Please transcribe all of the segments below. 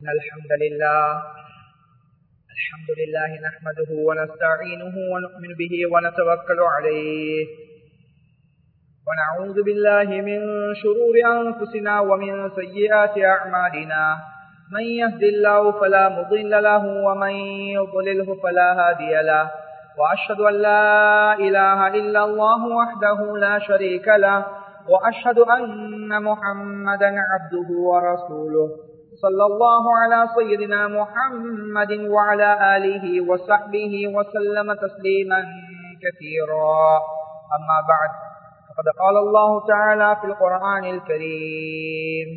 إن الحمد لله الحمد لله نحمده ونستعينه ونؤمن به ونتوكل عليه. ونعوذ بالله من شرور أنفسنا ومن سيئات أعمالنا. من يهد الله فلا مضل له ومن يضلله فلا هادي له. وأشهد أن لا إله إلا الله وحده لا شريك له. وأشهد أن محمدا عبده ورسوله. صلى الله على سيدنا محمد وعلى آله وصحبه وسلم تسليما كثيرا. أما بعد فقد قال الله تعالى في القرآن الكريم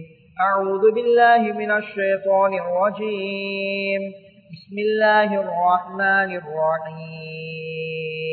أعوذ بالله من الشيطان الرجيم. بسم الله الرحمن الرحيم.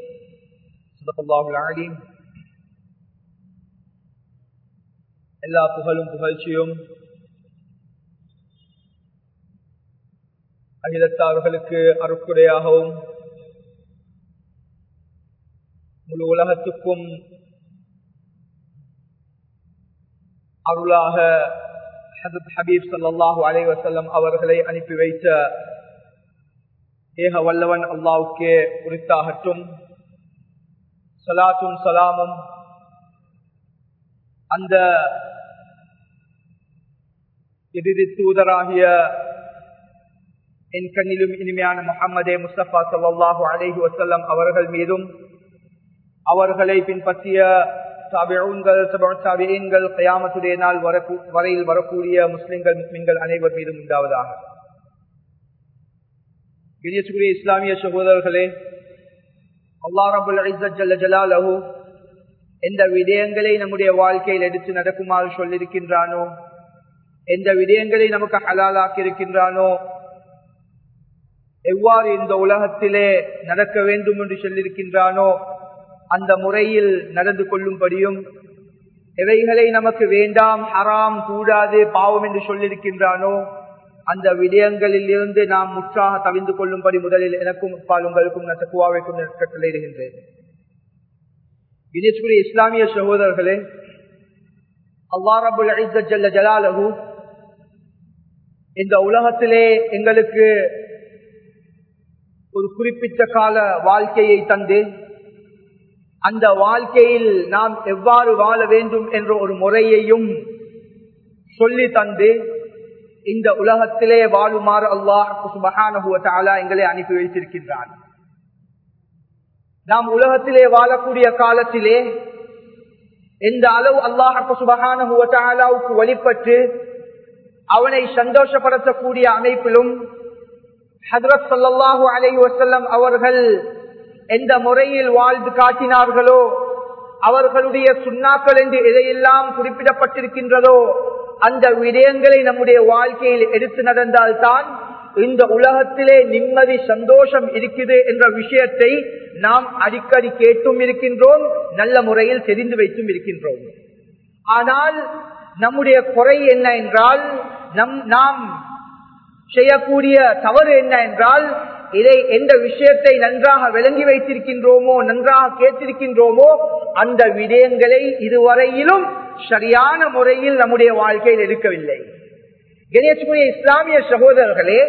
எல்லா புகழும் புகழ்ச்சியும் அகிலத்தார்களுக்கு அருக்குடையாகவும் முழு உலகத்துக்கும் அருளாக ஹபீப் சல்லாஹூ அலை வசல்லம் அவர்களை அனுப்பி வைத்த ஏக வல்லவன் அல்லாவுக்கே குறித்தாகட்டும் சலாத்தும் சலாமும். அந்த இறுதி தூதராகிய என் கண்ணிலும் இனிமையான முகமதே முஸ்தபா சல்லாஹூ அலேஹி வசல்லம் அவர்கள் மீதும் அவர்களை பின்பற்றிய சாபியூன்கள் சாபியன்கள் கயாமத்துடைய நாள் வரையில் வரக்கூடிய முஸ்லிம்கள் முஸ்லிம்கள் அனைவர் மீதும் உண்டாவதாக. இஸ்லாமிய சகோதரர்களே அல்லா ரபுல் எந்த விடயங்களை நம்முடைய வாழ்க்கையில் எடுத்து நடக்குமாறு சொல்லியிருக்கின்றானோ எந்த விடயங்களை நமக்கு ஹலாலாக்கி இருக்கின்றானோ எவ்வாறு இந்த உலகத்திலே நடக்க வேண்டும் என்று சொல்லியிருக்கின்றானோ அந்த முறையில் நடந்து கொள்ளும்படியும் எவைகளை நமக்கு வேண்டாம் ஹராம் கூடாது பாவம் என்று சொல்லியிருக்கின்றானோ அந்த விடயங்களில் இருந்து நாம் முற்றாக தவிந்து கொள்ளும்படி முதலில் எனக்கும் பால் உங்களுக்கும் நசக்குவாவைக்கும் கட்டளையிடுகின்றேன் இனிச்சுரிய இஸ்லாமிய சகோதரர்களே அல்லாரபுல் ஜல்ல ஜலாலகு இந்த உலகத்திலே எங்களுக்கு ஒரு குறிப்பிட்ட கால வாழ்க்கையை தந்து அந்த வாழ்க்கையில் நாம் எவ்வாறு வாழ வேண்டும் என்ற ஒரு முறையையும் சொல்லி தந்து இந்த உலகத்திலே வாழுமாறு அல்லாஹ் எங்களை அனுப்பி வைத்திருக்கின்றான். நாம் உலகத்திலே வாழக்கூடிய காலத்திலே எந்த அளவு அல்லாஹு சுபகானுக்கு வழிபட்டு அவனை சந்தோஷப்படுத்தக்கூடிய அமைப்பிலும் ஹதரத் சல்லாஹூ அலை வசல்லம் அவர்கள் எந்த முறையில் வாழ்ந்து காட்டினார்களோ அவர்களுடைய சுண்ணாக்கள் என்று எதையெல்லாம் குறிப்பிடப்பட்டிருக்கின்றதோ அந்த விடயங்களை நம்முடைய வாழ்க்கையில் எடுத்து நடந்தால்தான் இந்த உலகத்திலே நிம்மதி சந்தோஷம் இருக்குது என்ற விஷயத்தை நாம் அடிக்கடி கேட்டும் இருக்கின்றோம் நல்ல முறையில் தெரிந்து வைத்தும் இருக்கின்றோம். ஆனால் நம்முடைய குறை என்ன என்றால் நம் நாம் செய்யக்கூடிய தவறு என்ன என்றால் இதை எந்த விஷயத்தை நன்றாக விளங்கி வைத்திருக்கின்றோமோ நன்றாக கேட்டிருக்கின்றோமோ அந்த விடயங்களை இதுவரையிலும் சரியான முறையில் நம்முடைய வாழ்க்கையில் எடுக்கவில்லை. கணேஷ்குரிய இஸ்லாமிய சகோதரர்களே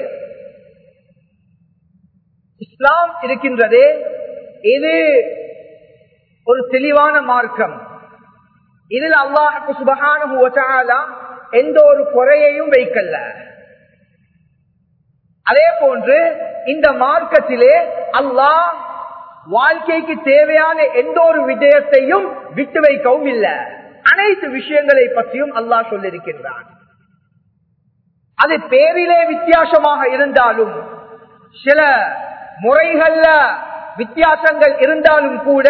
இஸ்லாம் இருக்கின்றதே இது ஒரு தெளிவான மார்க்கம். இதில் அல்லாஹுக்கு சுபகான எந்த ஒரு குறையையும் வைக்கல்ல அதே போன்று இந்த மார்க்கத்திலே அல்லாஹ் வாழ்க்கைக்கு தேவையான எந்த ஒரு விஜயத்தையும் விட்டு வைக்கவும் இல்லை. அனைத்து விஷயங்களை பற்றியும் அல்லாஹ் சொல்லியிருக்கின்றான். அது பேரிலே வித்தியாசமாக இருந்தாலும் சில முறைகள்ல வித்தியாசங்கள் இருந்தாலும் கூட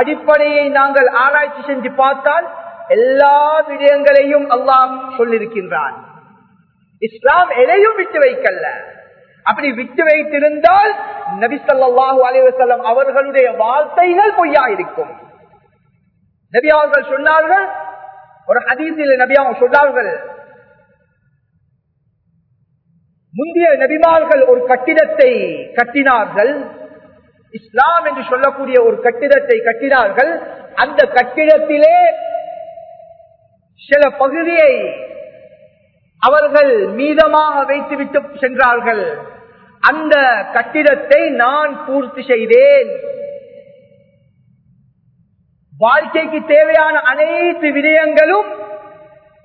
அடிப்படையை நாங்கள் ஆராய்ச்சி செஞ்சு பார்த்தால் எல்லா விடயங்களையும் அல்லாஹ் சொல்லியிருக்கின்றான். இஸ்லாம் எதையும் விட்டு வைக்கல அப்படி விட்டு வைத்திருந்தால் நபிசல்லு ஸல்லல்லாஹு அவர்களுடைய வார்த்தைகள் பொய்யா இருக்கும் நபி அவர்கள் சொன்னார்கள் ஒரு ஹதீஸில் நபி அவங்க சொன்னார்கள் முந்தைய நபிமார்கள் ஒரு கட்டிடத்தை கட்டினார்கள் இஸ்லாம் என்று சொல்லக்கூடிய ஒரு கட்டிடத்தை கட்டினார்கள் அந்த கட்டிடத்திலே சில பகுதியை அவர்கள் மீதமாக வைத்துவிட்டு சென்றார்கள். அந்த கட்டிடத்தை நான் பூர்த்தி செய்தேன். வாழ்க்கைக்கு தேவையான அனைத்து விடயங்களும்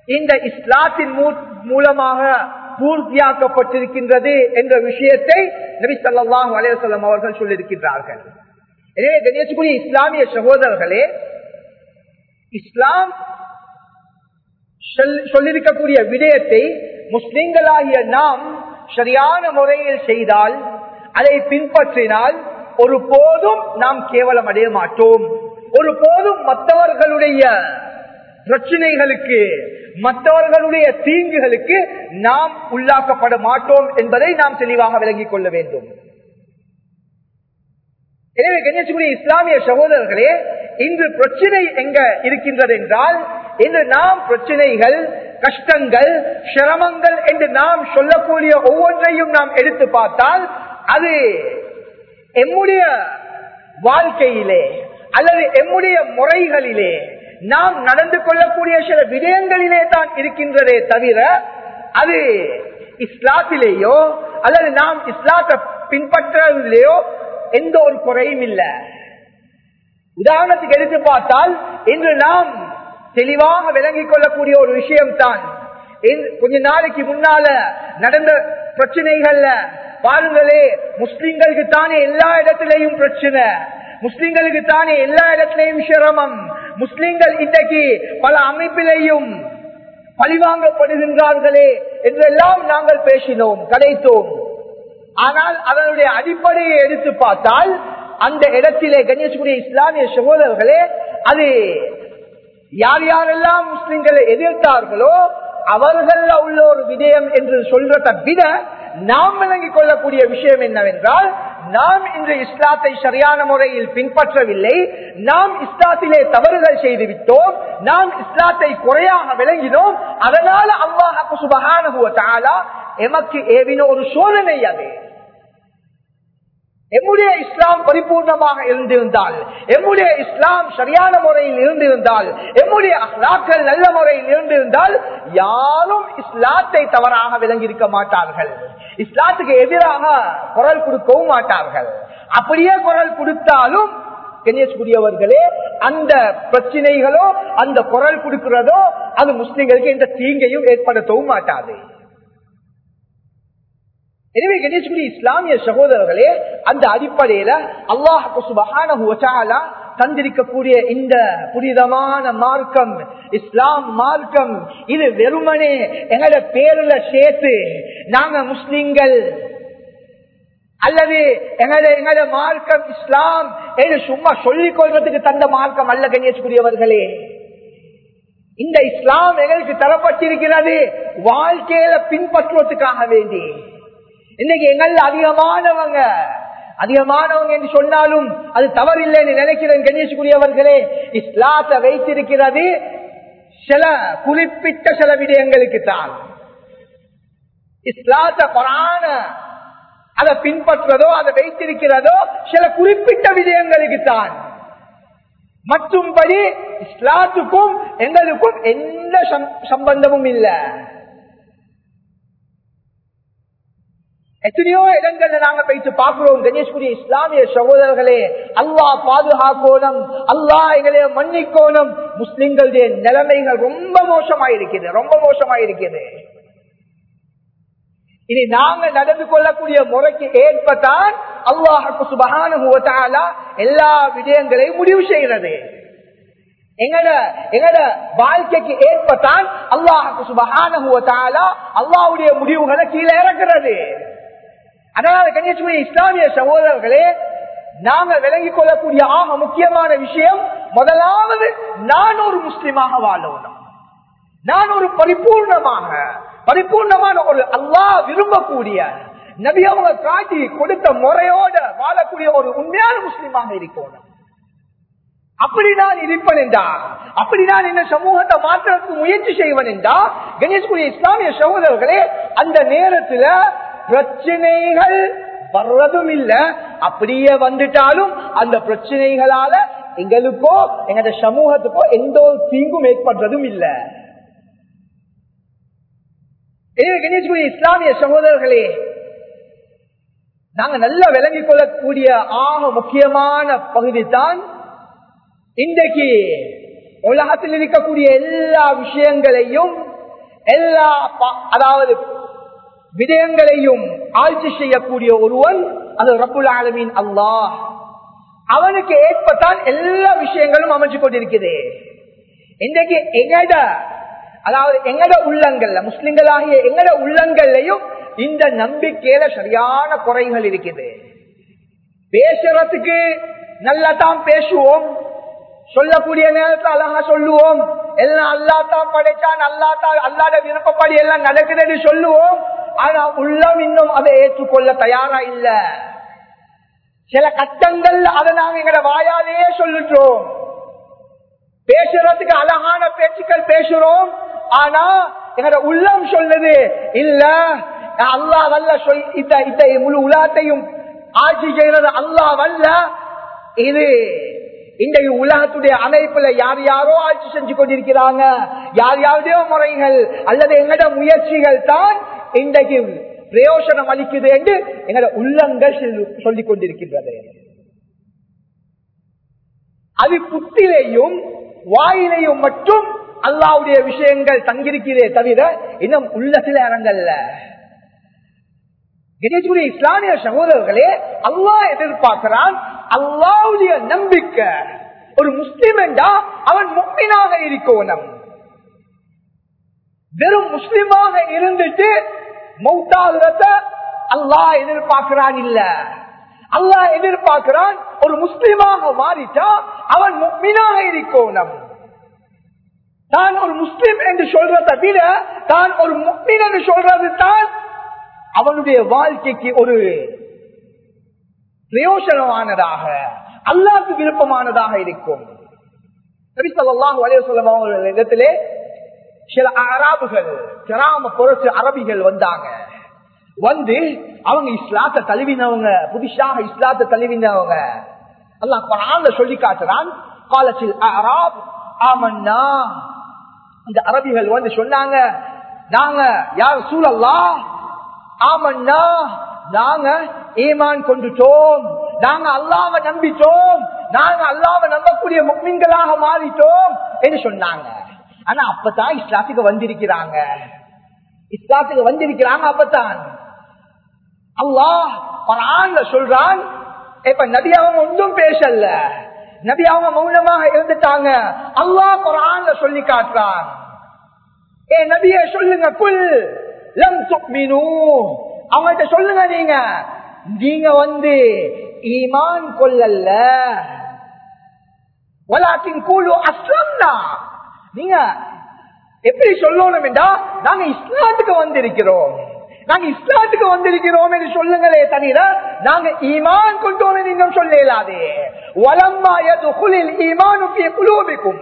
இந்த இஸ்லாத்தின் மூ- மூலமாக பூர்த்தியாக்கப்பட்டிருக்கின்றது என்ற விஷயத்தை நபி ஸல்லல்லாஹு அலைஹி அவர்கள் சொல்லியிருக்கின்றார்கள். எனவே கணேசபுரி இஸ்லாமிய சகோதரர்களே இஸ்லாம் சொல்லிருக்கக்கூடிய சொல்லியிருக்கக்கூடிய விடயத்தை முஸ்லிம்களாகிய நாம் சரியான முறையில் செய்தால் அதை பின்பற்றினால் ஒரு போதும் நாம் கேவலம் அடைய மாட்டோம். ஒரு போதும் மற்றவர்களுடைய பிரச்சனைகளுக்கு மற்றவர்களுடைய தீங்குகளுக்கு நாம் உள்ளாக்கப்பட மாட்டோம் என்பதை நாம் தெளிவாக விளங்கிக் கொள்ள வேண்டும். எனவே கணேசகுரிய இஸ்லாமிய சகோதரர்களே இன்று பிரச்சனை எங்க இருக்கின்றது என்றால் இன்று நாம் பிரச்சனைகள் கஷ்டங்கள் சிரமங்கள் என்று நாம் சொல்லக்கூடிய ஒவ்வொன்றையும் நாம் எடுத்து பார்த்தால் அது எம்முடைய வாழ்க்கையிலே அல்லது எம்முடைய முறைகளிலே நாம் நடந்து கொள்ளக்கூடிய சில விடயங்களிலே தான் இருக்கின்றதே தவிர அது இஸ்லாத்திலேயோ அல்லது நாம் இஸ்லாத்தை பின்பற்றுவதிலேயோ எந்த ஒரு குறையும் இல்லை. உதாரணத்துக்கு எடுத்து பார்த்தால் இன்று நாம் தெளிவாக விளங்கிக் கொள்ளக்கூடிய ஒரு விஷயம் தான் கொஞ்ச நாளைக்கு முன்னால நடந்த பிரச்சனைகள்ல பாருங்களே முஸ்லிம்களுக்கு தானே எல்லா இடத்திலையும் பிரச்சனை. முஸ்லிம்களுக்கு தானே எல்லா இடத்திலையும் சிரமம். முஸ்லிம்கள் இன்றைக்கு பல அமைப்பிலையும் பழிவாங்கப்படுகின்றார்களே என்றெல்லாம் நாங்கள் பேசினோம் கிடைத்தோம் ஆனால் அதனுடைய அடிப்படையை எடுத்து பார்த்தால் அந்த இடத்திலே கணேசகுரிய இஸ்லாமிய சகோதரர்களே அது யார் யாரெல்லாம் முஸ்லிம்களை எதிர்த்தார்களோ அவர்கள் உள்ள ஒரு விஜயம் என்று சொல்றதை விட நாம் விளங்கிக் கொள்ளக்கூடிய விஷயம் என்னவென்றால் நாம் இன்று இஸ்லாத்தை சரியான முறையில் பின்பற்றவில்லை. நாம் இஸ்லாத்திலே தவறுகள் செய்து விட்டோம் நாம் இஸ்லாத்தை குறையாக விளங்கினோம். அதனால அல்லாஹு சுபகான எமக்கு ஏவின ஒரு சோதனை அது. எம்முடைய இஸ்லாம் பரிபூர்ணமாக இருந்திருந்தால் எம்முடைய இஸ்லாம் சரியான முறையில் இருந்திருந்தால் எம்முடைய அஹ்லாக்கள் நல்ல முறையில் இருந்திருந்தால் யாரும் இஸ்லாத்தை தவறாக விளங்கி இருக்க மாட்டார்கள். இஸ்லாத்துக்கு எதிராக குரல் கொடுக்கவும் மாட்டார்கள். அப்படியே குரல் கொடுத்தாலும் கணேஷ்குரியவர்களே அந்த பிரச்சனைகளோ அந்த குரல் கொடுக்கிறதோ அது முஸ்லிம்களுக்கு எந்த தீங்கையும் ஏற்படுத்தவும் மாட்டாது. எனவே கணேஷ்குடி இஸ்லாமிய சகோதரர்களே அந்த அடிப்படையில அல்லாஹு தந்திருக்கக்கூடிய இந்த புனிதமான மார்க்கம் இஸ்லாம் மார்க்கம் இது வெறுமனே எங்களோட பேருல சேர்த்து நாங்க முஸ்லிம்கள் அல்லது எங்களோட எங்களோட மார்க்கம் இஸ்லாம் என்று சும்மா சொல்லிக் கொள்வதற்கு தந்த மார்க்கம் அல்ல கணேஷ்குரியவர்களே இந்த இஸ்லாம் எங்களுக்கு தரப்பட்டிருக்கிறது வாழ்க்கையில பின்பற்றுவதற்காக வேண்டி. இன்னைக்கு எங்கள் அதிகமானவங்க அதிகமானவங்க என்று சொன்னாலும் அது தவறில்லைன்னு நினைக்கிறேன் கணேஷ்குரியவர்களே. இஸ்லாத்தை வைத்திருக்கிறது சில குறிப்பிட்ட சில விடயங்களுக்கு தான். இஸ்லாத்த பரான அதை பின்பற்றுவதோ அதை வைத்திருக்கிறதோ சில குறிப்பிட்ட விடயங்களுக்கு தான். மற்றும்படி இஸ்லாத்துக்கும் எங்களுக்கும் எந்த சம்பந்தமும் இல்லை. எத்தனையோ இடங்கள்ல நாங்க போயிட்டு பார்க்கிறோம். கணேஷ்குரிய இஸ்லாமிய சகோதரர்களே அல்லா பாதுகாக்கோணும் அல்லா எங்களே மன்னிக்கோணும். முஸ்லிம்களுடைய நிலைமைகள் ரொம்ப மோசமாயிருக்கிறது ரொம்ப மோசமாயிருக்கிறது. இனி நாங்க நடந்து கொள்ளக்கூடிய முறைக்கு ஏற்பத்தான் அல்லாஹுக்கு சுபகான எல்லா விடயங்களையும் முடிவு செய்கிறது. எங்கட எங்கட வாழ்க்கைக்கு ஏற்பத்தான் அல்லாஹுக்கு சுபகான அல்லாவுடைய முடிவுகளை கீழே இறக்குறது. அதனால கணேஸ்வரி இஸ்லாமிய சகோதரர்களே நாங்க விளங்கிக் கொள்ளக்கூடிய ஆக முக்கியமான விஷயம் முதலாவது நான் ஒரு முஸ்லிமாக வாழணும் நான் ஒரு பரிபூர்ணமாக பரிபூர்ணமான ஒரு அல்லா விரும்பக்கூடிய நபி அவங்க காட்டி கொடுத்த முறையோட வாழக்கூடிய ஒரு உண்மையான முஸ்லீமாக இருக்கணும் அப்படி நான் இருப்பேன் என்றா அப்படி நான் இந்த சமூகத்தை மாற்றத்துக்கு முயற்சி செய்வன் என்றா கணேஷ்குரிய இஸ்லாமிய சகோதரர்களே அந்த நேரத்துல பிரச்சனைகள் வர்றதும் இல்ல அப்படியே வந்துட்டாலும் அந்த பிரச்சனைகளால எங்களுக்கோ எங்க சமூகத்துக்கோ எந்த ஒரு தீங்கும் ஏற்படுறதும் இல்ல இஸ்லாமிய சகோதரர்களே நாங்க நல்லா விளங்கிக் கொள்ளக்கூடிய ஆக முக்கியமான பகுதி தான் இன்றைக்கு உலகத்தில் இருக்கக்கூடிய எல்லா விஷயங்களையும் எல்லா அதாவது விடயங்களையும் ஆட்சி செய்யக்கூடிய ஒருவன் அது ரப்புல் ஆலமின் அல்லாஹ். அவனுக்கு ஏற்பட்டால் எல்லா விஷயங்களும் அமைச்சு கொண்டிருக்குது. இன்றைக்கு எங்கட அதாவது எங்கட உள்ளங்கள்ல முஸ்லிம்களாகிய எங்கட உள்ளங்கள்லையும் இந்த நம்பிக்கையில சரியான குறைகள் இருக்குது. பேசுறதுக்கு நல்லா தான் பேசுவோம். சொல்லக்கூடிய நேரத்தில் அழகா சொல்லுவோம். எல்லாம் அல்லா தான் படைச்சான் அல்லா தான் அல்லாத விருப்பப்படி எல்லாம் நடக்குதுன்னு சொல்லுவோம். ஆனா உள்ளம் இன்னும் அதை ஏற்றுக்கொள்ள தயாரா இல்ல சில கட்டங்கள் அதை நாங்க எங்கட வாயாலேயே சொல்லுறோம் பேசுறதுக்கு அழகான பேச்சுக்கள் பேசுறோம். ஆனா எங்கட உள்ளம் சொல்லுது இல்ல அல்லா வல்ல சொல் இந்த இந்த முழு உலகத்தையும் ஆட்சி செய்யறது அல்லா வல்ல. இது இன்றைய உலகத்துடைய அமைப்புல யார் யாரோ ஆட்சி செஞ்சு கொண்டிருக்கிறாங்க. யார் யாருடைய முறைகள் அல்லது எங்கட முயற்சிகள் தான் இன்றைக்கு பிரயோசனம் அளிக்குது என்று எங்கட உள்ளங்கள் சொல்லிக் கொண்டிருக்கின்றது அது புத்திலேயும் வாயிலையும் மட்டும் அல்லாவுடைய விஷயங்கள் தங்கியிருக்கிறதே தவிர இன்னும் உள்ள சில இடங்கள்ல கணேசுடைய இஸ்லாமிய சகோதரர்களே அல்லாஹ் எதிர்பார்க்கிறான் அல்லாவுடைய நம்பிக்கை. ஒரு முஸ்லிம் என்றா அவன் முக்மினாக இருக்கணும். வெறும் முஸ்லிமாக இருந்துட்டு மௌத்தாகிறத அல்லாஹ் எதிர்பார்க்கிறான் இல்ல. அல்லாஹ் எதிர்பார்க்கிறான் ஒரு முஸ்லீமாக மாறிட்டா அவன் முக்மினாக இருக்கணும் தான் ஒரு முஸ்லீம் என்று சொல்றதை விட தான் ஒரு முக்மீன் என்று சொல்றது தான் அவனுடைய வாழ்க்கைக்கு ஒரு பிரயோசனமானதாக அல்லாவுக்கு விருப்பமானதாக இருக்கும். இடத்திலே சில அராபுகள் கிராம புரட்சி அரபிகள் வந்தாங்க. வந்து அவங்க இஸ்லாத்தை தழுவினவங்க புதுசாக இஸ்லாத்தை தழுவினவங்க. அல்லா குரான்ல சொல்லி காட்டுறான் காலத்தில் அராப் ஆமன்னா. இந்த அரபிகள் வந்து சொன்னாங்க நாங்க யார் சூழல்லா ஆமன்னா. நாங்க ஈமான் கொண்டுட்டோம். நாங்க அல்லாம நம்பிட்டோம். நாங்க அல்லாம நம்பக்கூடிய முக்மீன்களாக மாறிட்டோம் என்று சொன்னாங்க. ஆனா அப்பதான் இஸ்லாத்துக்கு வந்திருக்கிறாங்க. இஸ்லாத்துக்கு வந்திருக்கிறாங்க அப்பதான் அல்லாஹ் பரான்ல சொல்றான் இப்ப நபி அவங்க ஒன்றும் பேசல. நபி அவங்க மௌனமாக இருந்துட்டாங்க. அல்லாஹ் குரான்ல சொல்லி காட்டுறான். ஏ நபிய சொல்லுங்க குல் லம் துக்மினு. அவங்கள்ட்ட சொல்லுங்க நீங்க. நீங்க வந்து ஈமான் கொள்ளல்ல. வலாத்தின் கூழு அஸ்லம்னா. நீங்க எப்படி சொல்லணும் என்றா நாங்க இஸ்லாத்துக்கு வந்திருக்கிறோம். நாங்க இஸ்லாத்துக்கு வந்திருக்கிறோம் என்று சொல்லுங்களே தவிர நாங்க ஈமான் கொண்டோம் இன்னும் சொல்ல இயலாதே வலம்மா எதுகுலில் ஈமானுக்கு குலூபிக்கும்.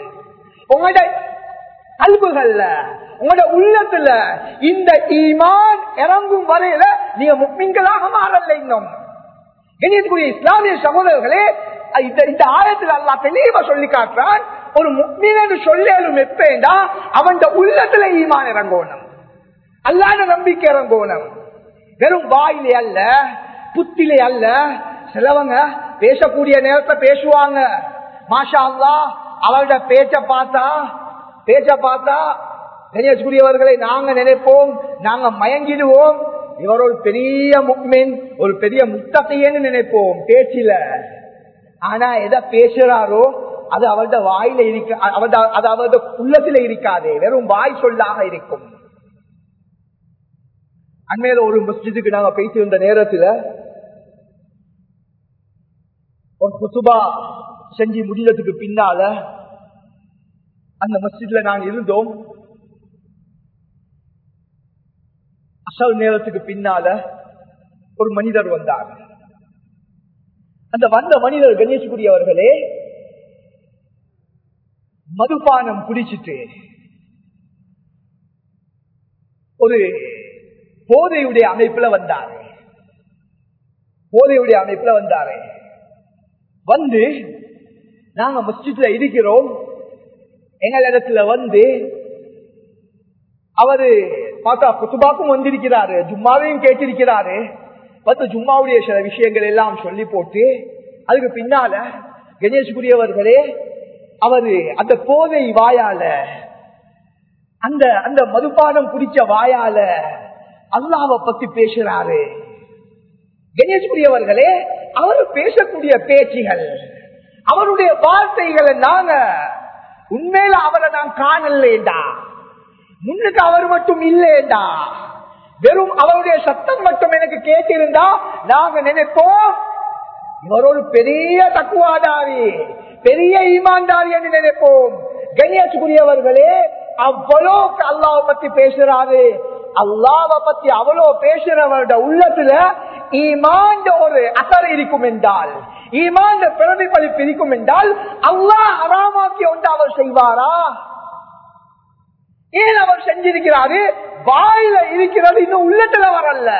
உங்களோட கல்புகள்ல உங்களோட உள்ளத்துல இந்த ஈமான் இறங்கும் வரையில நீங்க முக்மீன்களாக மாறல இன்னும். இஸ்லாமிய சகோதரர்களே இந்த ஆயத்தில் அல்லா தெளிவா சொல்லி காட்டுறான் ஒரு முக்மீன் என்று சொல்லும் எப்பேண்டா அவன் உள்ளத்துல ஈமான் இறங்கணும். அல்லாத நம்பிக்கை இறங்கணும். வெறும் வாயிலே அல்ல புத்திலே அல்ல. சிலவங்க பேசக்கூடிய நேரத்தை பேசுவாங்க. மாஷா அல்லா அவரோட பேச்ச பார்த்தா பேச்ச பார்த்தா கன்னியாகுமரியவர்களை நாங்க நினைப்போம் நாங்க மயங்கிடுவோம். இவர் ஒரு பெரிய முக்மின் ஒரு பெரிய முத்தத்தையேன்னு நினைப்போம். பேச்சில. ஆனா எதை பேசுறாரோ அது அவருடைய வாயில இருக்க அது அவருடைய உள்ளத்துல இருக்காது வெறும் வாய் சொல்லாக இருக்கும் அண்மையில ஒரு மஸ்ஜிதுக்கு நாங்க பேசியிருந்த நேரத்துல ஒரு குசுபா செஞ்சு முடிஞ்சதுக்கு பின்னால அந்த மஸ்ஜித்ல நாங்க இருந்தோம் அசல் நேரத்துக்கு பின்னால ஒரு மனிதர் வந்தார் அந்த வந்த மனிதர் கணேஷ்குரியவர்களே மதுபானம் குடிச்சிட்டு ஒரு போதையுடைய அமைப்புல வந்தாரு. போதையுடைய அமைப்புல வந்தாரு. வந்து நாங்க மஸ்ஜித்ல இருக்கிறோம். எங்களிடத்துல வந்து அவரு பார்த்தா குத்துபாக்கும் வந்திருக்கிறாரு ஜும்மாவையும் கேட்டிருக்கிறாரு. பத்து ஜும்மாவுடைய சில விஷயங்கள் எல்லாம் சொல்லி போட்டு அதுக்கு பின்னால கணேஷ்குரியவர்களே அவரு அந்த போதை வாயால அந்த அந்த மதுபானம் குடிச்ச வாயால அல்லாவை பத்தி பேசுறாரு. கணேஷ்குரியவர்களே அவர் பேசக்கூடிய பேச்சுகள் அவருடைய வார்த்தைகளை நாங்க உண்மையில அவரை நான் காணலேண்டா முன்னுக்கு அவர் மட்டும் இல்லேண்டா வெறும் அவருடைய சத்தம் மட்டும் எனக்கு கேட்டிருந்தா நாங்க நினைப்போம் இவர் ஒரு பெரிய தக்குவாதாரி. பெரிய ஈமான்தாரி என்று நினைப்போம். கணேஷ்குரியவர்களே அவ்வளோ அல்லாவை பத்தி பேசுறாரு. அல்லாவை பத்தி அவ்வளோ பேசுறவருடைய உள்ளத்துல ஈமாண்ட ஒரு அசர் இருக்கும் என்றால் ஈமாண்ட பிரதிபலிப்பு இருக்கும் என்றால் அல்லாஹ் அறாமாக்கி ஒன்று அவர் செய்வாரா? ஏன் அவர் செஞ்சிருக்கிறாரு? வாயில இருக்கிறது இன்னும் உள்ளத்துல வரல.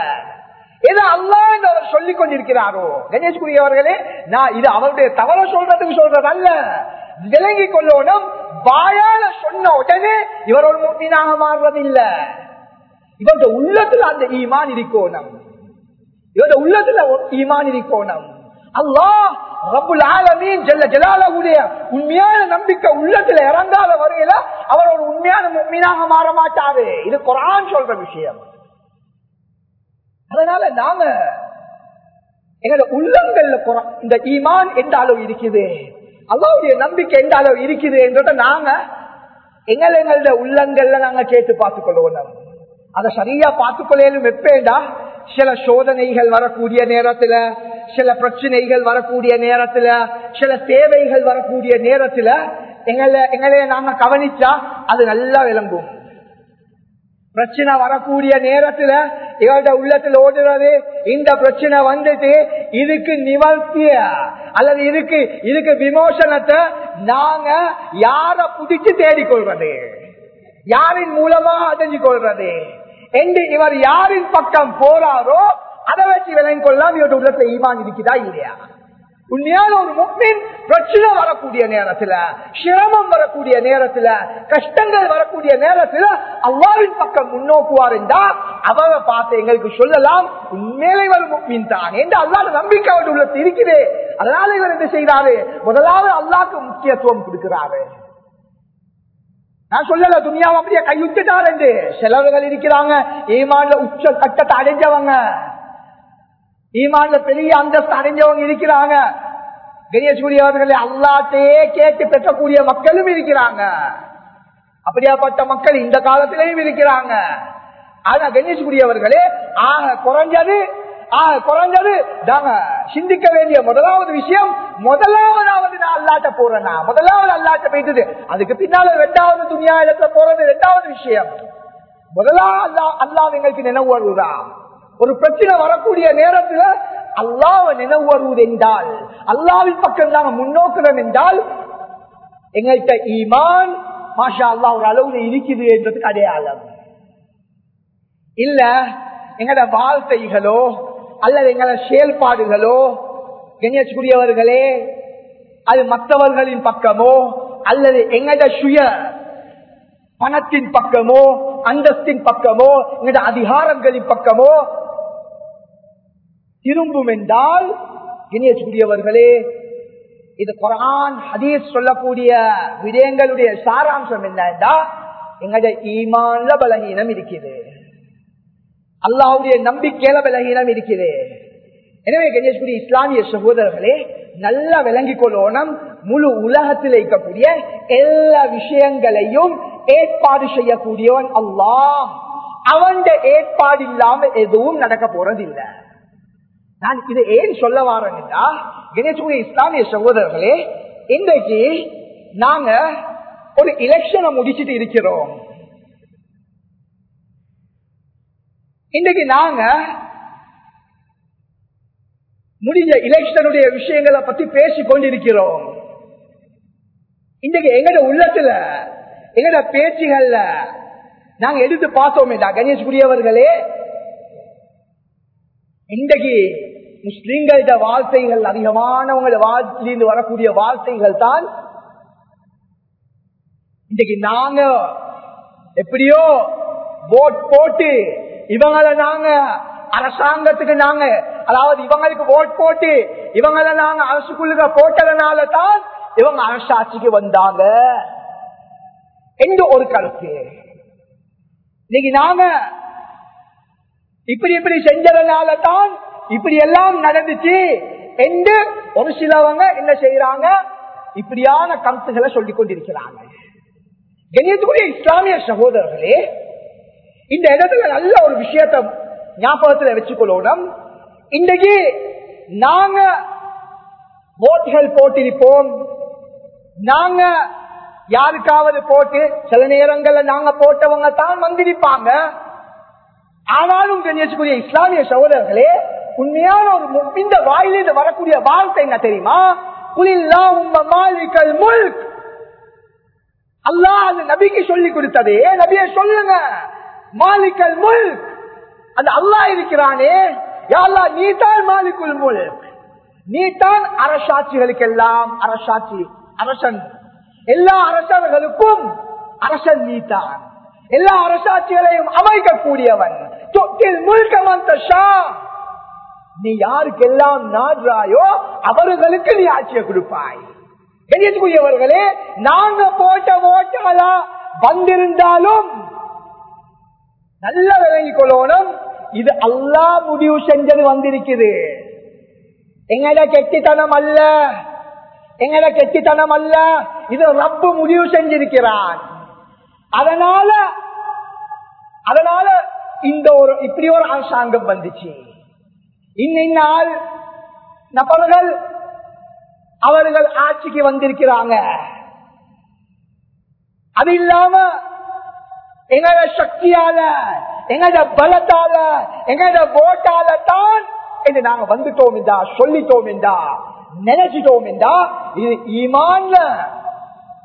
ஏதோ அல்லா என்று அவர் சொல்லிக் கொண்டிருக்கிறாரோ? கணேஷ்குரியவர்களே அவர்களே நான் இது அவருடைய தவற சொல்றதுக்கு சொல்றது அல்ல விளங்கி கொள்ளணும். வாயால சொன்ன உடனே இவர் ஒரு முக்மீனாக மாறுறதில்லை இவருடைய உள்ளத்துல அந்த ஈமான் இருக்கோணம். இவருடைய உள்ளத்துல ஈமான் இருக்கோணம். அல்லாஹ் ரபுல் ஆலமீன் ஜெல்ல ஜலாலவுடைய உண்மையான நம்பிக்கை உள்ளத்துல இறங்காத வரையில அவர் ஒரு உண்மையான மீனாக மாற மாட்டாரு. இது குரான் சொல்ற விஷயம். அதனால நாங்க எங்களோட உள்ளங்கள்ல இந்த ஈமான் எந்த அளவு இருக்குது? அல்லாவுடைய நம்பிக்கை எந்த அளவு இருக்குது என்றத நாங்க எங்கள் எங்களோட உள்ளங்கள்ல நாங்க கேட்டு பார்த்துக் கொள்வோம் அதை சரியா பார்த்துக்கொள்ளும் எப்பேண்டா சில சோதனைகள் வரக்கூடிய நேரத்துல சில பிரச்சனைகள் வரக்கூடிய நேரத்துல சில தேவைகள் வரக்கூடிய நேரத்துல எங்களை எங்களைய நாங்க கவனிச்சா அது நல்லா விளங்கும். பிரச்சனை வரக்கூடிய நேரத்துல இவருடைய உள்ளத்துல ஓடுறது இந்த பிரச்சனை வந்துட்டு இதுக்கு நிவர்த்திய அல்லது இதுக்கு இதுக்கு விமோசனத்தை நாங்க யார புதிச்சு தேடிக்கொள்வது? யாரின் மூலமா அடைஞ்சு கொள்றது என்று இவர் யாரின் பக்கம் போறாரோ அதை வச்சு விளங்கி கொள்ளலாம் இவருடைய உள்ளத்துல ஈவான் இருக்குதா இல்லையா? உண்மையான ஒரு முக்மின் பிரச்சனை வரக்கூடிய நேரத்துல சிரமம் வரக்கூடிய நேரத்துல கஷ்டங்கள் வரக்கூடிய நேரத்துல அல்லாவின் பக்கம் முன்னோக்குவார் என்றா அவரை பார்த்து எங்களுக்கு சொல்லலாம் உண்மையிலே இவர் முக்மின் தான் என்று அல்லாத நம்பிக்கை அவருடைய உள்ளத்து இருக்கிறே அதனால இவர் என்ன செய்யறாரு முதலாவது அல்லாக்கு முக்கியத்துவம் கொடுக்கிறாரு. நான் சொல்லல துணியாவை அப்படியே கையுத்துட்டார் என்று. செலவுகள் இருக்கிறாங்க ஏமாண்ட உச்ச கட்டத்தை அடைஞ்சவங்க. ஈமான்ல பெரிய அந்தஸ்து அடைஞ்சவங்க இருக்கிறாங்க. கணேசூரி அவர்களை அல்லாத்தையே கேட்டு பெற்றக்கூடிய மக்களும் இருக்கிறாங்க. அப்படியாப்பட்ட மக்கள் இந்த காலத்திலேயும் இருக்கிறாங்க. ஆனா கணேஷ்குடி அவர்களே ஆக குறைஞ்சது ஆக குறைஞ்சது. நாங்க சிந்திக்க வேண்டிய முதலாவது விஷயம் முதலாவதாவது நான் அல்லாட்ட போறேன்னா முதலாவது அல்லாட்ட போயிட்டது. அதுக்கு பின்னால ரெண்டாவது துணியா இடத்துல போறது ரெண்டாவது விஷயம். முதலாவது அல்லா அல்லாஹ் எங்களுக்கு நினைவு வருதான் ஒரு பிரச்சனை வரக்கூடிய நேரத்துல அல்லாவை நினைவு வருவது என்றால் அல்லாவின் பக்கம் நாங்க முன்னோக்கிறோம் என்றால் எங்கள்கிட்ட ஈமான் மாஷா அல்லா ஒரு அளவுல இருக்குது என்றது அடையாளம் இல்ல எங்கட வாழ்க்கைகளோ அல்லது எங்கள செயல்பாடுகளோ கணேஷ்குரியவர்களே அது மற்றவர்களின் பக்கமோ அல்லது எங்கட சுய பணத்தின் பக்கமோ அந்தஸ்தின் பக்கமோ எங்கட அதிகாரங்களின் பக்கமோ திரும்பும் என்றால் இணையக்கூடியவர்களே இது குரான் ஹதீஸ் சொல்லக்கூடிய விடயங்களுடைய சாராம்சம் என்னன்னா எங்களுடைய ஈமான்ல பலகீனம் இருக்குது. அல்லாவுடைய நம்பிக்கையில பலகீனம் இருக்குது. எனவே கணேஷ்குடி இஸ்லாமிய சகோதரர்களே நல்லா விளங்கிக் கொள்ளணும். முழு உலகத்தில் இருக்கக்கூடிய எல்லா விஷயங்களையும் ஏற்பாடு செய்யக்கூடியவன் அல்லாஹ். அவன் ஏற்பாடு இல்லாம எதுவும் நடக்க போறதில்லை. நான் இது ஏன் சொல்ல வாரேன்னா கணேஷ்குடி இஸ்லாமிய சகோதரர்களே இன்றைக்கு நாங்க ஒரு எலெக்ஷனை முடிச்சிட்டு இருக்கிறோம். இன்றைக்கு நாங்க முடிஞ்ச எலெக்ஷனுடைய விஷயங்களை பத்தி பேசி கொண்டிருக்கிறோம். இன்றைக்கு எங்கட உள்ளத்துல எங்கட பேச்சுகள்ல நாங்க எடுத்து பார்த்தோமே கணேஷ்குரியவர்களே இன்றைக்கு முஸ்லிம்கள வார்த்தைகள் அதிகமானவங்கள வாழ்த்திலிருந்து வரக்கூடிய வார்த்தைகள் தான் இன்றைக்கு நாங்க எப்படியோ ஓட் போட்டு இவங்களை நாங்க அரசாங்கத்துக்கு நாங்க அதாவது இவங்களுக்கு ஓட் போட்டு இவங்களை நாங்க அரசுக்குள்ள போட்டதுனால தான் இவங்க அரசாட்சிக்கு வந்தாங்க. எந்த ஒரு கருத்து. இன்னைக்கு நாங்க இப்படி இப்படி செஞ்சதுனால தான் இப்படி எல்லாம் நடந்துச்சு என்று ஒரு சிலவங்க என்ன செய்யறாங்க இப்படியான கருத்துக்களை சொல்லிக் கொண்டிருக்கிறாங்க. கணியத்துக்குரிய இஸ்லாமிய சகோதரர்களே இந்த இடத்துல நல்ல ஒரு விஷயத்தை ஞாபகத்துல வச்சுக்கொள்ளணும். இன்றைக்கு நாங்க ஓட்டுகள் போட்டிருப்போம். நாங்க யாருக்காவது போட்டு சில நேரங்கள்ல நாங்க போட்டவங்க தான் வந்திருப்பாங்க. ஆனாலும் கண்ணியத்துக்குரிய இஸ்லாமிய சகோதரர்களே உண்மையான ஒரு இந்த வாயிலிருந்து வரக்கூடிய வார்த்தை என்ன தெரியுமா? குலில்லா உம்ம மாலிக்கல் முல்க். அல்லாஹ் அந்த நபிக்கு சொல்லி கொடுத்ததே. நபிய சொல்லுங்க. மாலிக்கல் முல்க். அந்த அல்லாஹ் இருக்கிறானே. யாழ்லா நீ தான் மாலிக்குல் முல்க். நீ தான் அரசாட்சிகளுக்கெல்லாம் அரசாட்சி அரசன். எல்லா அரசர்களுக்கும் அரசன் நீ தான் எல்லா அரசாட்சிகளையும் அமைக்கக்கூடியவன். தொட்டில் ஷா நீ யாருக்கெல்லாம் நாடுறாயோ அவர்களுக்கு நீ ஆட்சியை கொடுப்பாய். கணியத்துக்குரியவர்களே நாங்க போட்ட ஓட்டங்களா? வந்திருந்தாலும் நல்ல விளங்கிக் கொள்ளணும். இது அல்லா முடிவு செஞ்சது வந்திருக்குது. எங்கட கெட்டித்தனம் அல்ல. எங்கட கெட்டித்தனம் அல்ல. இது ரப்பு முடிவு செஞ்சிருக்கிறான். அதனால அதனால இந்த ஒரு இப்படி ஒரு அரசாங்கம் வந்துச்சு. இன்னின்னால் நபர்கள் அவர்கள் ஆட்சிக்கு வந்திருக்கிறாங்க. அது இல்லாம எங்களோட சக்தியால எங்களோட பலத்தால எங்களோட ஓட்டால தான் என்று நாங்க வந்துட்டோம் என்றா சொல்லிட்டோம் என்றா நினைச்சிட்டோம் என்றா இது ஈமான்ல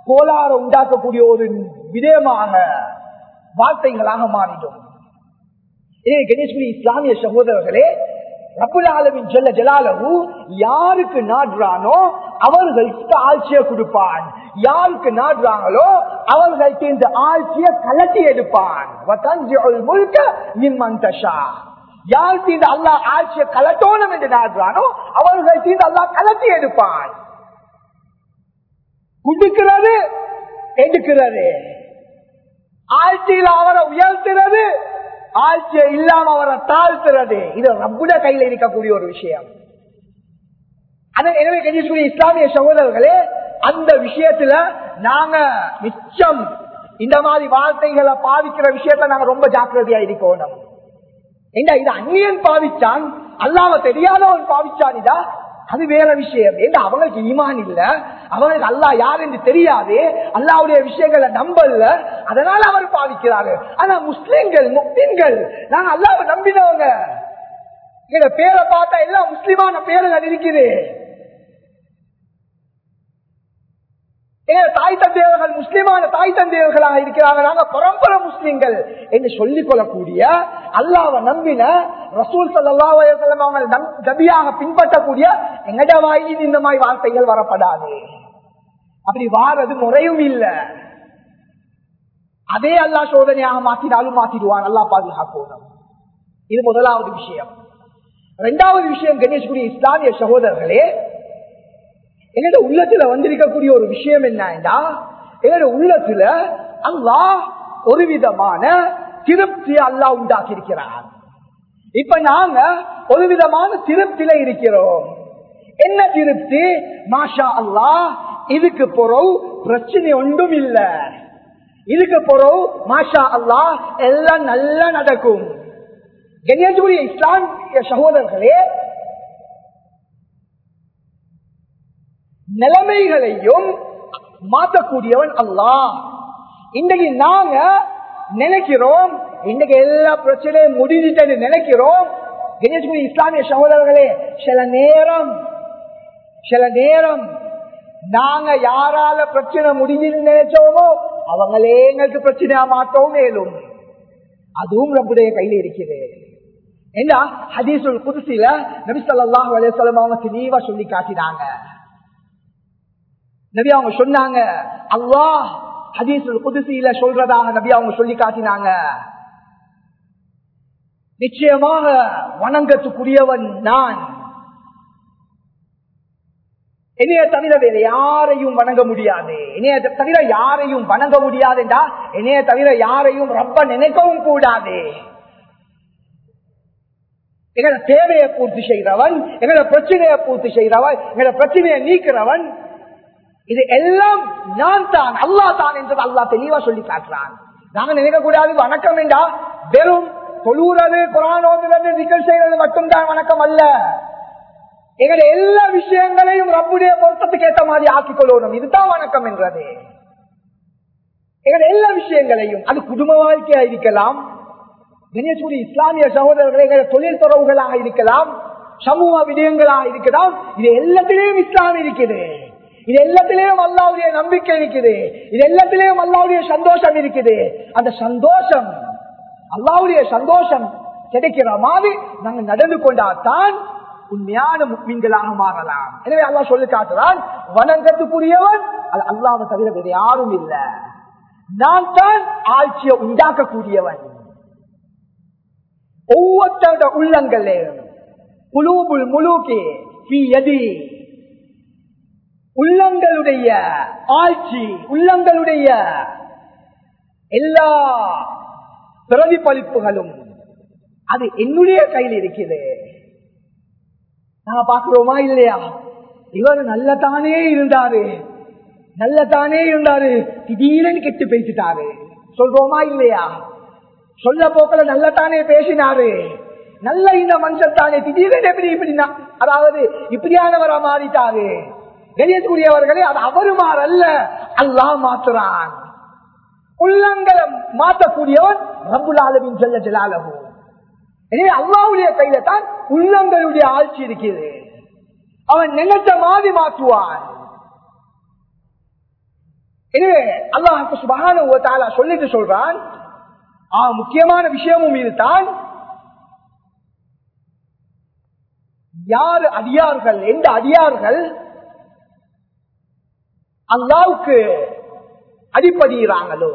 கோளாறு உண்டாக்கக்கூடிய ஒரு விதயமாக வார்த்தைகளாக மாறிட்டோம் இதே கணேஸ்வரி இஸ்லாமிய சகோதரர்களே ரப்புல் ஆலமின் ஜலாலவு யாருக்கு நாடுறானோ அவர்களுக்கு ஆட்சியை கொடுப்பான். யாருக்கு நாடுறாங்களோ அவர்களுக்கு இந்த ஆட்சியை கலட்டி எடுப்பான். முழுக்க நிம்மன் தஷா. யாருக்கு இந்த அல்லா ஆட்சியை கலட்டோணும் என்று நாடுறானோ அவர்கள் தீர்ந்து அல்லா கலட்டி எடுப்பான். குடுக்கிறது எடுக்கிறது. ஆட்சியில் அவரை உயர்த்துறது ஆட்சியை இல்லாம அவரை தாழ்த்துறது. இது ரப்புட கையில இருக்கக்கூடிய ஒரு விஷயம். எனவே கணிசக்கூடிய இஸ்லாமிய சகோதரர்களே அந்த விஷயத்துல நாங்க மிச்சம் இந்த மாதிரி வார்த்தைகளை பாவிக்கிற விஷயத்துல நாங்க ரொம்ப ஜாக்கிரதையா இருக்கணும். இது அந்நியன் பாவிச்சான் அல்லாம தெரியாதவன் பாவிச்சான் இதா? அது வேற விஷயம். ஏன்னா அவங்களுக்கு ஈமான் இல்ல? அவங்களுக்கு அல்லா யார் என்று தெரியாது. அல்லாவுடைய விஷயங்களை நம்பல. அதனால அவர் பாதிக்கிறாரு ஆனா முஸ்லிம்கள் முக்தீன்கள் நாங்க அல்லாவை நம்பினவங்க. எங்க பேரை பார்த்தா எல்லாம் முஸ்லிமான பேருகள் இருக்குது. தாய் தந்தையர்கள் முஸ்லிமான தாய் தந்தையர்களாக இருக்கிறாங்க நாங்க பரம்பரை முஸ்லிம்கள் என்று சொல்லிக் கொள்ளக்கூடிய அல்லாவை நம்பின ரசூல் சல்லாசலம் அவங்க நபியாக பின்பற்றக்கூடிய எங்கட வாயில் இந்த மாதிரி வார்த்தைகள் வரப்படாது. அப்படி வாரது முறையும் இல்லை. அதே அல்லா சோதனையாக மாற்றினாலும் மாத்திடுவான். அல்லா பாதுகாக்கணும் இது முதலாவது விஷயம். இரண்டாவது விஷயம் கணேஷ்குரிய இஸ்லாமிய சகோதரர்களே என்னோட உள்ளத்துல வந்திருக்கக்கூடிய ஒரு விஷயம் என்னன்னா என்னோட உள்ளத்துல அல்லாஹ் ஒரு விதமான திருப்தி அல்லாஹ் உண்டாக்கி இருக்கிறார் இப்ப நாங்க ஒரு விதமான திருப்தியில இருக்கிறோம். என்ன திருப்தி? மாஷா அல்லாஹ் இதுக்கு பொறவு பிரச்சனை ஒன்றும் இல்ல. இதுக்கு பொறவு மாஷா அல்லாஹ் எல்லாம் நல்லா நடக்கும். கண்ணியத்துக்குரிய இஸ்லாமிய சகோதரர்களே நிலைமைகளையும் மாற்றக்கூடியவன் அல்லாஹ். இன்றைக்கு நாங்க நினைக்கிறோம் இன்னைக்கு எல்லா பிரச்சனையும் முடிஞ்சிட்டு நினைக்கிறோம். கணேஷ்குடி இஸ்லாமிய சகோதரர்களே சில நேரம் சில நேரம் நாங்க யாரால பிரச்சனை முடிஞ்சுன்னு நினைச்சோமோ அவங்களே எங்களுக்கு பிரச்சனையா மாட்டோம் மேலும். அதுவும் நம்முடைய கையில இருக்குது. என்ன ஹதீசுல் புதுசில நபிசல்லாஹ் அலையம் அவங்க தெளிவா சொல்லி காட்டினாங்க. நபி அவங்க சொன்னாங்க அல்லாஹ் ஹதீசுல் புதுசில சொல்றதாக நபி அவங்க சொல்லி காட்டினாங்க. நிச்சயமாக வணங்கத்துக்குரியவன் நான். என்னைய தவிர வேற யாரையும் வணங்க முடியாது. என்னைய தவிர யாரையும் வணங்க முடியாதுண்டா என்னைய தவிர யாரையும் ரொம்ப நினைக்கவும் கூடாது. எங்களோட தேவையை பூர்த்தி செய்கிறவன் எங்களோட பிரச்சனையை பூர்த்தி செய்கிறவன் எங்களோட பிரச்சனையை நீக்கிறவன் இது எல்லாம் நான் தான் அல்லா தான் என்றது அல்லா தெளிவா சொல்லி காட்டுறான். நாங்க நினைக்க கூடாது வணக்கம் என்றா வெறும் தொழுறது குரானோதுறது நிகழ் செய்யறது மட்டும்தான் வணக்கம் அல்ல. எங்களுடைய எல்லா விஷயங்களையும் ரப்புடைய பொருத்தத்துக்கு ஏற்ற மாதிரி ஆக்கிக் கொள்ளணும். இதுதான் வணக்கம் என்றது. எங்களுடைய எல்லா விஷயங்களையும் அது குடும்ப வாழ்க்கையா இருக்கலாம் கணேசூரி இஸ்லாமிய சகோதரர்களை எங்களுடைய தொழில் தொடர்புகளாக இருக்கலாம் சமூக விடயங்களாக இருக்கலாம் இது எல்லாத்திலேயும் இஸ்லாம் இருக்குது. இது எல்லாத்திலேயும் அல்லாவுடைய நம்பிக்கை இருக்குது இது எல்லாத்திலேயும் அல்லாவுடைய சந்தோஷம் இருக்குது. அந்த சந்தோஷம் அல்லாவுடைய சந்தோஷம் கிடைக்கிற மாதிரி நாங்கள் நடந்து கொண்டால்தான் உண்மையான முக்மீன்களாக மாறலாம். எனவே அல்லா சொல்லி காட்டுறான் வணங்கத்துக்குரியவன் அது அல்லாவை தவிர வேறு யாரும் இல்லை. நான் தான் ஆட்சியை உண்டாக்கக்கூடியவன். ஒவ்வொருத்தருடைய உள்ளங்களே குலூபுல் முழுக்கே எதி உள்ளங்களுடைய ஆட்சி உள்ளங்களுடைய எல்லா பிரதிபலிப்புகளும் அது என்னுடைய கையில் இருக்குது நான் பாக்குறோமா இல்லையா? இவர் நல்லதானே இருந்தாரு. நல்லதானே இருந்தாரு. திடீரென்னு கெட்டு பேசிட்டாரு. சொல்றோமா இல்லையா? சொல்ல போக்கல நல்லதானே பேசினாரு. நல்ல இந்த மனுஷன் தானே. திடீரென்னு எப்படி இப்படி அதாவது இப்படியானவரா மாறிட்டாரு. கணியத்துக்குரியவர்களே அது அவரு மாறல்ல அல்லா மாத்துறான் உள்ளங்களை மாற்றக்கூடியவன் ரபுலாலவின் செல்ல ஜலாலகும் எனவே அல்லாவுடைய கையில தான் உள்ளங்களுடைய ஆட்சி இருக்கிறது. அவன் நினைச்ச மாதிரி மாற்றுவான். எனவே அல்லாஹுக்கு சுபகான சொல்லிட்டு சொல்றான் ஆ முக்கியமான விஷயமும் இதுதான். யாரு அடியார்கள் எந்த அடியார்கள் அல்லாவுக்கு அடிப்படுகிறாங்களோ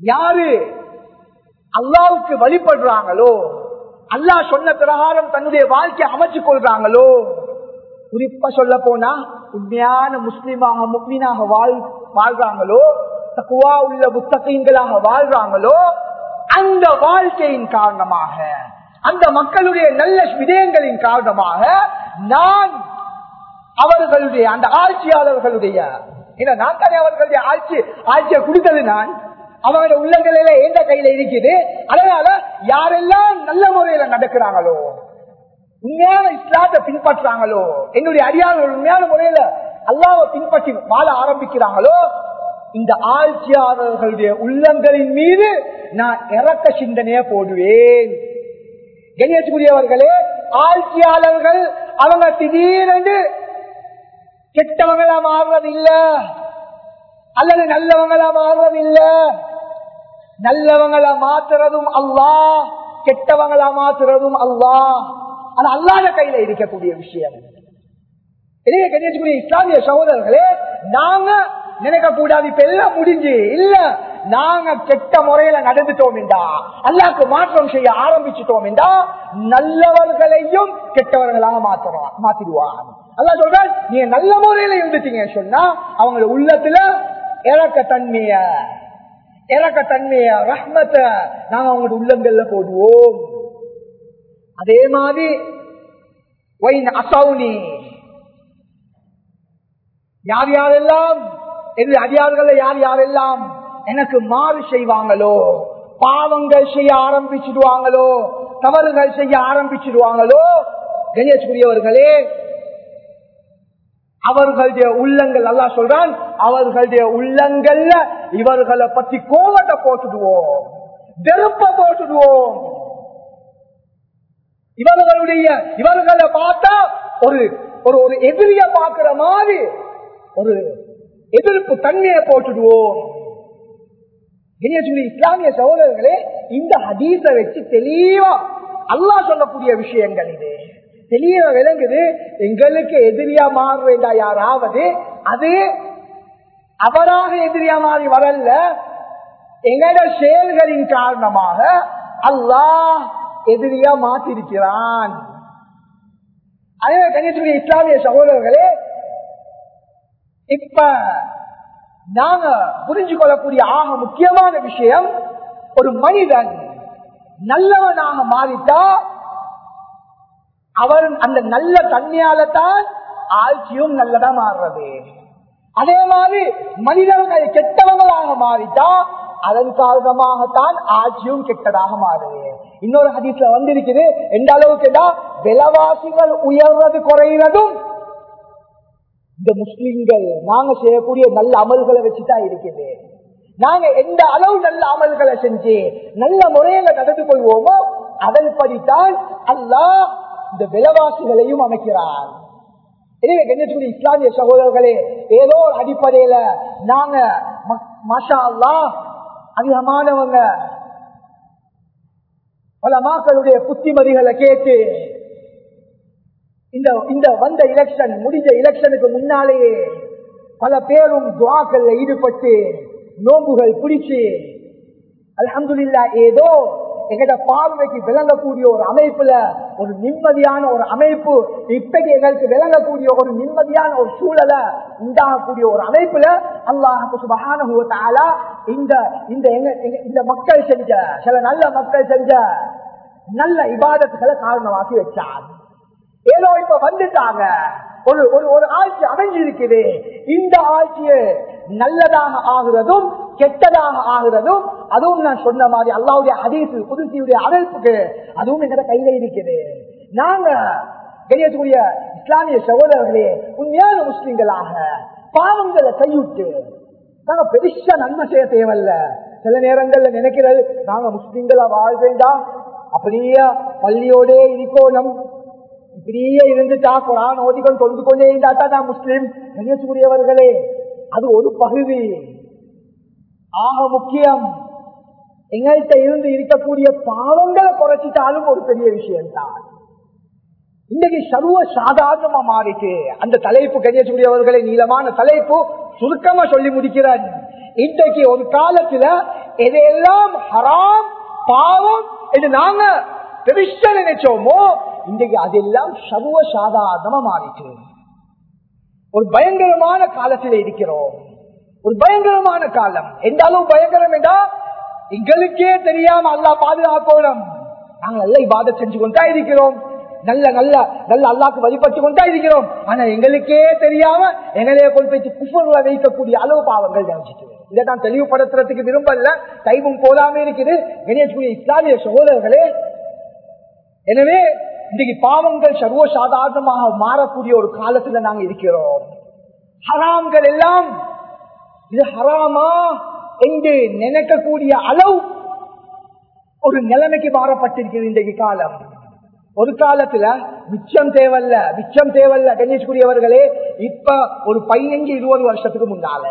யாரு அல்லாவுக்கு வழிபடுறாங்களோ? அல்லா சொன்ன பிரகாரம் தன்னுடைய வாழ்க்கையை அமைச்சு கொள்றாங்களோ? குறிப்பா சொல்ல போனா உண்மையான முஸ்லீமாக முக்மீனாக வாழ் வாழ்றாங்களோ? தக்குவா உள்ள புத்தகங்களாக வாழ்றாங்களோ? அந்த வாழ்க்கையின் காரணமாக அந்த மக்களுடைய நல்ல விடயங்களின் காரணமாக நான் அவர்களுடைய அந்த ஆட்சியாளர்களுடைய நான் தானே அவர்களுடைய ஆட்சி ஆட்சியை கொடுத்தது நான். அவங்களோட உள்ளங்களில எந்த கையில இருக்குது? அதனால யாரெல்லாம் நல்ல முறையில நடக்கிறாங்களோ உண்மையான இஸ்லாத்தை பின்பற்றாங்களோ என்னுடைய அடியாளர்கள் உண்மையான முறையில அல்லாவை பின்பற்றி வாழ ஆரம்பிக்கிறாங்களோ இந்த ஆட்சியாளர்களுடைய உள்ளங்களின் மீது நான் இறக்க சிந்தனைய போடுவேன். கணேஷ்குரியவர்களே ஆட்சியாளர்கள் அவங்க திடீரென்று கெட்டவங்களா மாறுறதில்ல அல்லது நல்லவங்களா மாறுறதில்ல நல்லவங்களா மாத்துறதும் அல்லா. கெட்டவங்களா மாத்துறதும் அல்லா. ஆனா அல்லாத கையில இருக்கக்கூடிய விஷயம் இதே. கணேஷ்குரிய இஸ்லாமிய சகோதரர்களே நாங்க நினைக்க கூடாது இப்ப எல்லாம் முடிஞ்சு. இல்ல நாங்க கெட்ட முறையில நடந்துட்டோம் என்றா அல்லாக்கு மாற்றம் செய்ய ஆரம்பிச்சுட்டோம் என்றா நல்லவர்களையும் கெட்டவர்களாக மாத்திடுவான் அதான் சொல்றான் நீங்க நல்ல முறையில இருந்துட்டீங்க சொன்னா அவங்க உள்ளத்துல இறக்க தன்மைய இறக்க தன்மைய ரஹ்மத்தை நாங்க அவங்களோட உள்ளங்கள்ல போடுவோம். அதே மாதிரி அசௌனி யார் யாரெல்லாம் என்று அடியார்கள் யார் யாரெல்லாம் எனக்கு மாறு செய்வாங்களோ பாவங்கள் செய்ய ஆரம்பிச்சிடுவாங்களோ தவறுகள் செய்ய ஆரம்பிச்சிடுவாங்களோ கணேஷ்குரியவர்களே அவர்களுடைய உள்ளங்கள் நல்லா சொல்றான் அவர்களுடைய உள்ளங்கள்ல இவர்களை பத்தி கோவத்தை போட்டுடுவோம். வெறுப்ப போட்டுடுவோம். இவர்களுடைய இவர்களை பார்த்தா ஒரு ஒரு ஒரு எதிரிய பார்க்கிற மாதிரி ஒரு எதிர்ப்பு தன்மையை போட்டுடுவோம். இஸ்லாமிய சகோதரர்களே இந்த ஹதீஸ வச்சு தெளிவா அல்லா சொல்லக்கூடிய விஷயங்கள் இது. தெளிவா விளங்குது எங்களுக்கு எதிரியா மாற வேண்டா யாராவது. அது அவராக எதிரியா மாறி வரல எங்களோட செயல்களின் காரணமாக அல்லாஹ் எதிரியா மாத்திருக்கிறான். அதே கணேசுடைய இஸ்லாமிய சகோதரர்களே இப்ப நாங்க புரிஞ்சு கொள்ளக்கூடிய ஆக முக்கியமான விஷயம் ஒரு மனிதன் நல்லவனாக மாறிட்டா அவர் அந்த நல்ல தன்மையால தான் ஆட்சியும் நல்லதா மாறுறது. அதே மாதிரி மனிதர்கள் கெட்டவங்களாக மாறிட்டா அதன் காரணமாகத்தான் ஆட்சியும் கெட்டதாக மாறுது. இன்னொரு ஹதீஸ்ல வந்திருக்குது எந்த அளவுக்கு விலவாசிகள் உயர்றது குறையிறதும் இந்த முஸ்லிம்கள் நாங்க செய்யக்கூடிய நல்ல அமல்களை வச்சுதான் இருக்குது. நாங்க எந்த அளவு நல்ல அமல்களை செஞ்சு நல்ல முறையில நடந்து கொள்வோமோ அதன்படித்தான் அல்லாஹ் இந்த விலவாசிகளையும் அமைக்கிறார். எனவே கண்ணியத்துக்குரிய இஸ்லாமிய சகோதரர்களே ஏதோ ஒரு அடிப்படையில நாங்க மஷா அல்லா அதிகமானவங்க. பல மக்களுடைய புத்திமதிகளை கேட்டு இந்த இந்த வந்த எலெக்ஷன் முடிஞ்ச எலெக்ஷனுக்கு முன்னாலேயே பல பேரும் துவாக்கள்ல ஈடுபட்டு நோம்புகள் பிடிச்சு அலமதுல்லா ஏதோ எங்கட பார்வைக்கு விளங்கக்கூடிய ஒரு அமைப்புல ஒரு நிம்மதியான ஒரு அமைப்பு இப்படி எங்களுக்கு விளங்கக்கூடிய ஒரு நிம்மதியான ஒரு சூழலை உண்டாகக்கூடிய ஒரு அமைப்புல அல்லாஹு சுபகான இந்த இந்த இந்த மக்கள் செஞ்ச சில நல்ல மக்கள் செஞ்ச நல்ல இபாதத்துகளை காரணமாக்கி வச்சார். ஏதோ இப்ப வந்துட்டாங்க. ஒரு ஒரு ஒரு ஆட்சி அமைஞ்சிருக்குது. இந்த ஆட்சியை நல்லதாக ஆகுறதும் கெட்டதாக ஆகுறதும் அதுவும் நான் சொன்ன மாதிரி அல்லாவுடைய அதீசு புதுசியுடைய அமைப்புக்கு அதுவும் எங்கட கையில இருக்குது. நாங்க கணியக்கூடிய இஸ்லாமிய சகோதரர்களே உண்மையான முஸ்லிம்களாக பாவங்களை கையுட்டு நாங்க பெருசா நன்மை செய்ய தேவையில்ல. சில நேரங்கள்ல நினைக்கிறது நாங்க முஸ்லிம்களா வாழ் வேண்டாம் அப்படியே பள்ளியோடே இருக்கோம் இப்படியே இருந்துட்டா குரான் ஓதிகள் தொழுது கொண்டே இருந்தாட்டா நான் முஸ்லீம்? கணேசக்கூடியவர்களே அது ஒரு பகுதி. ஆக முக்கியம் எங்கள்கிட்ட இருந்து இருக்கக்கூடிய பாவங்களை குறைச்சிட்டாலும் ஒரு பெரிய விஷயம் தான் இன்னைக்கு சர்வ சாதாரணமா மாறிட்டு அந்த தலைப்பு கணேசக்கூடியவர்களை நீளமான தலைப்பு சுருக்கமா சொல்லி முடிக்கிறேன். இன்றைக்கு ஒரு காலத்துல எதையெல்லாம் ஹராம் பாவம் என்று நாங்க பெருசா நினைச்சோமோ இன்றைக்கு அதெல்லாம் சர்வ சாதாரணமா மாறிட்டு. ஒரு பயங்கரமான காலத்தில் இருக்கிறோம். ஒரு பயங்கரமான காலம். எந்த அளவு பயங்கரம் என்றா எங்களுக்கே தெரியாம அல்லா பாதுகாக்கணும் நாங்கள் நல்ல இபாத செஞ்சு கொண்டா இருக்கிறோம். நல்ல நல்ல நல்ல அல்லாக்கு வழிபட்டு கொண்டா இருக்கிறோம். ஆனா எங்களுக்கே தெரியாம எங்களையே கொண்டு போய் குஃபர்ல வைக்கக்கூடிய அளவு பாவங்கள் நினைச்சிட்டு இதை நான் தெளிவுபடுத்துறதுக்கு விரும்பல. டைமும் போதாம இருக்குது. கணேஷ்குரிய இஸ்லாமிய சகோதரர்களே எனவே இன்றைக்கு பாவங்கள் சர்வ சாதாரணமாக மாறக்கூடிய ஒரு காலத்துல நாங்க இருக்கிறோம். ஹராம்கள் எல்லாம் இது ஹராமா? என்று நினைக்கக்கூடிய அளவு ஒரு நிலைமைக்கு மாறப்பட்டிருக்கிறது இன்றைக்கு காலம். ஒரு காலத்துல மிச்சம் தேவல்ல மிச்சம் தேவல்ல கணேஷ்குரியவர்களே இப்ப ஒரு பதினஞ்சு இருபது வருஷத்துக்கு முன்னால.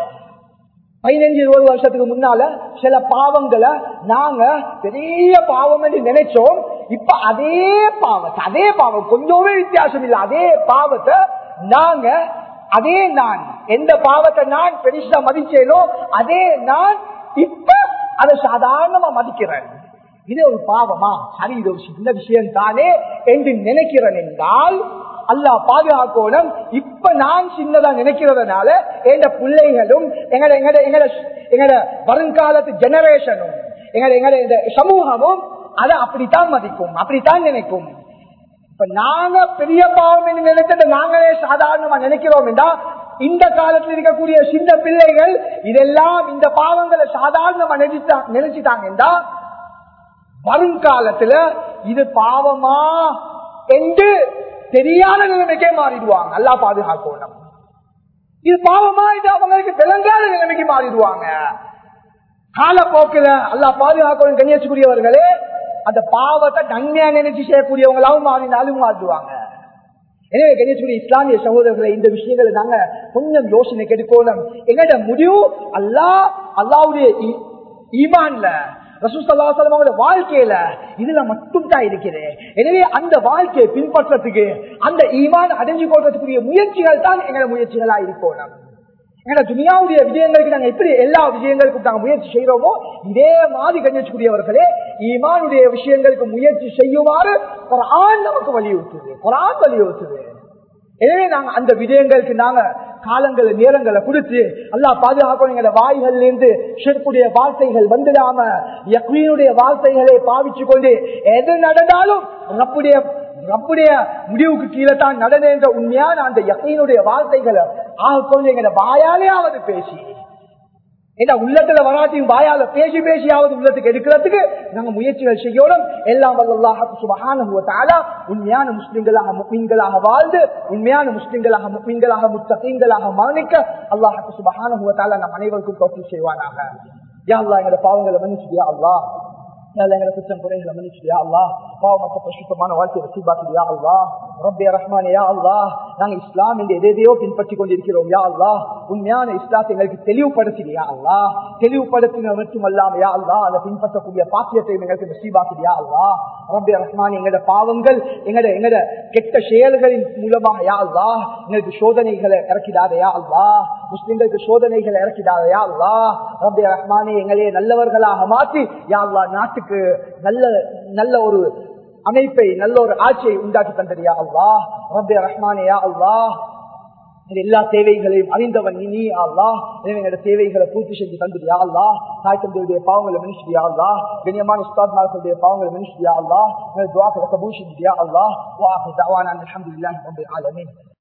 பதினஞ்சு இருபது வருஷத்துக்கு முன்னால சில பாவங்களை நாங்க பெரிய பாவம் என்று நினைச்சோம். இப்ப அதே பாவத்தை அதே பாவம் கொஞ்சமே வித்தியாசம் இல்லை. அதே பாவத்தை நாங்க அதே நான் எந்த பாவத்தை நான் பெருசா மதிச்சேனோ அதே நான் இப்ப அதை சாதாரணமா மதிக்கிறேன். இது ஒரு பாவமா? சரி இது ஒரு சின்ன விஷயம் தானே என்று நினைக்கிறேன் என்றால் அல்லா பாதுகாக்கணும். இப்ப நான் சின்னதா நினைக்கிறதுனால எங்க பிள்ளைகளும் எங்கட எங்கட எங்கட எங்கட வருங்காலத்து ஜெனரேஷனும் எங்கட எங்கட இந்த சமூகமும் அதை அப்படித்தான் மதிக்கும் அப்படித்தான் நினைக்கும். இப்ப நாங்க பெரிய பாவம் என்று நினைத்தது நாங்களே சாதாரணமா நினைக்கிறோம் என்றா இந்த காலத்தில் இருக்கக்கூடிய சின்ன பிள்ளைகள் இதெல்லாம் இந்த பாவங்களை சாதாரணமா நினைச்சா நினைச்சிட்டாங்க என்றா வருங்காலத்துல இது பாவமா என்று தெரியாத நிலைமைக்கே மாறிடுவாங்க. நல்லா பாதுகாக்கணும் இது பாவமா இது அவங்களுக்கு விளங்காத நிலைமைக்கு மாறிடுவாங்க. காலப்போக்கில் அல்லா பாதுகாக்கணும் கண்ணியச்சுக்குரியவர்களே அந்த பாவத்தை நன்மையா நினைச்சு செய்யக்கூடியவங்களாவும் மாறினாலும் மாறுவாங்க. எனவே கணேசுடைய இஸ்லாமிய சகோதரர்களை இந்த விஷயங்களை நாங்க கொஞ்சம் யோசனை கெடுக்கணும் எங்கட முடிவு அல்லா அல்லாவுடைய ஈமான்ல ரசூசல்லாசலமோட வாழ்க்கையில இதுல மட்டும் தான் இருக்குது. எனவே அந்த வாழ்க்கையை பின்பற்றத்துக்கு அந்த ஈமான் அடைஞ்சு கொள்றதுக்குரிய முயற்சிகள் தான் எங்களோட முயற்சிகளா இருக்கணும். ஏன்னா துணியாவுடைய விஜயங்களுக்கு நாங்க எப்படி எல்லா விஜயங்களுக்கும் நாங்க முயற்சி செய்யறோமோ இதே மாதிரி கணிச்சக்கூடியவர்களே ஈமானுடைய விஷயங்களுக்கு முயற்சி செய்யுமாறு ஒரு ஆண் நமக்கு வலியுறுத்துது. ஒரு ஆண் வலியுறுத்துது. எனவே நாங்க அந்த விஜயங்களுக்கு நாங்க காலங்கள் நேரங்களை கொடுத்து அல்லா பாதுகாக்கணும் எங்களோட வாய்கள்ல இருந்து ஷெர்க்குடைய வார்த்தைகள் வந்துடாம யக்வீனுடைய வார்த்தைகளை பாவிச்சு கொண்டு எது நடந்தாலும் ரப்புடைய ரப்புடைய முடிவுக்கு கீழே தான் நடந்த உண்மையான அந்த யக்கையினுடைய வார்த்தைகளை ஆக கொஞ்சம் எங்களை வாயாலேயாவது பேசி. ஏன்னா உள்ளத்துல வராட்டியும் வாயால பேசி பேசியாவது உள்ளத்துக்கு எடுக்கிறதுக்கு நாங்க முயற்சிகள் செய்யணும். எல்லாம் வல்லாஹ் உண்மையான முஸ்லிம்களாக முக்மீன்களாக வாழ்ந்து உண்மையான முஸ்லிம்களாக முக்மீன்களாக முத்தகீன்களாக மரணிக்க அல்லாஹு சுபஹான நம் அனைவருக்கும் தோற்று செய்வானாக. யா அல்லா எங்களோட பாவங்களை மன்னிச்சுடியா அல்லா எங்களை குற்றம் குறைகளை மன்னிச்சுடியா அல்லா பாவமற்ற பிரசுத்தமான வாழ்க்கை வசீபாக்கியா அல்லா ரப்பே ரஹ்மான் யா அல்லா நாங்கள் இஸ்லாம் என்று எதையோ பின்பற்றி கொண்டிருக்கிறோம் யா அல்லா உண்மையான இஸ்லாத்தை எங்களுக்கு தெளிவுபடுத்தியா அல்லா தெளிவுபடுத்தின மட்டும் அல்லாம யா அல்லா அதை பின்பற்றக்கூடிய பாக்கியத்தை எங்களுக்கு நசீபாக்கியா அல்லா ரப்பே ரஹ்மான் எங்களோட பாவங்கள் எங்களோட எங்களோட கெட்ட செயல்களின் மூலமாக யா அல்லா எங்களுக்கு சோதனைகளை இறக்கிடாதையா அல்லா முஸ்லிம்களுக்கு சோதனைகளை இறக்கிடாதையா அல்லா ரப்பே ரஹ்மானே எங்களே நல்லவர்களாக மாற்றி யா அல்லா நாட்டுக்கு நல்ல நல்ல ஒரு அமைப்பை நல்ல ஒரு ஆட்சியை உண்டாக்கி தந்தறியா அல்லா ரப்பே ரஹ்மானேயா அல்லா எல்லா தேவைகளையும் அறிந்தவன் நீ ஆல்லா எங்களோட தேவைகளை பூர்த்தி செஞ்சு தந்துடியா அல்லா தாய் தந்தையுடைய பாவங்களை மனுஷியா அல்லா கண்ணியமான உஸ்தாத்மார்களுடைய பாவங்களை மனுஷியா அல்லா துவாக்களை கபூல் அல்லா அல்லா வா அல்ஹம்துலில்லாஹி இல்லாமல் ஆலமீன்.